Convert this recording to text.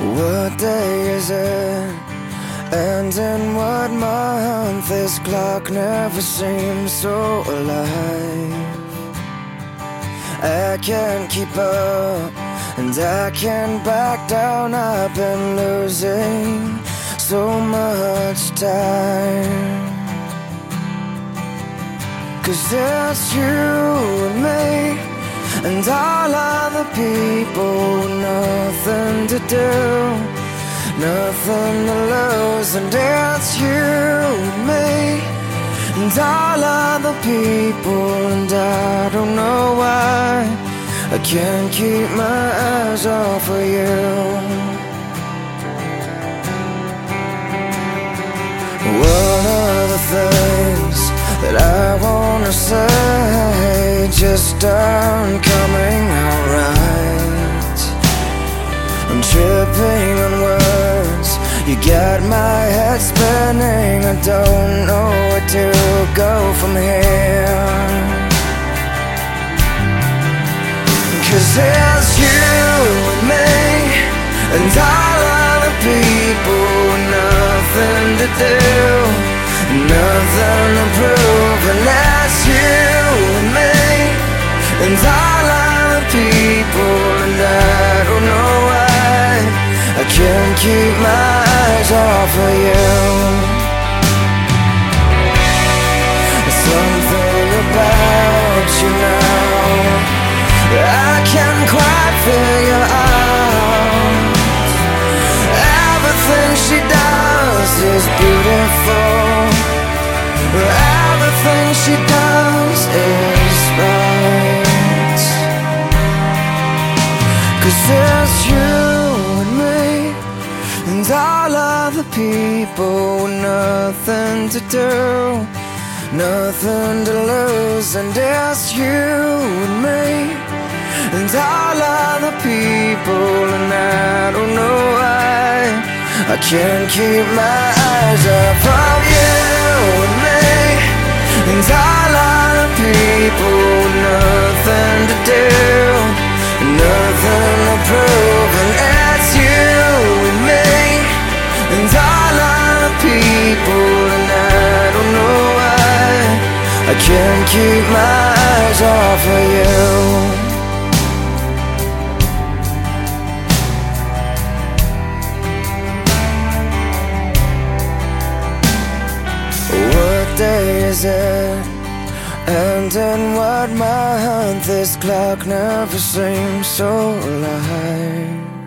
What day is it? And in what month? This clock never seems so alive. I can't keep up, and I can't back down. I've been losing so much time. Cause it's you and me, and all other people, nothing to do, nothing to lose, and it's you and me, and all other people, and I don't know why. I can't keep my eyes off of you. One of the things that I wanna say just aren't coming out right. I'm tripping on words, you got my head spinning. I don't know where to go from here. Cause it's you and me, and all other people, nothing to do, nothing to prove, she it's you and me And all other people Nothing to do Nothing to lose. And it's you and me and all other people, and I don't know why. I can't keep my eyes off and all other people, nothing to do, nothing to prove, and it's you and me, and all other people, and I don't know why I can't keep my eyes off of you. It? And in what month? This clock never seems so alive.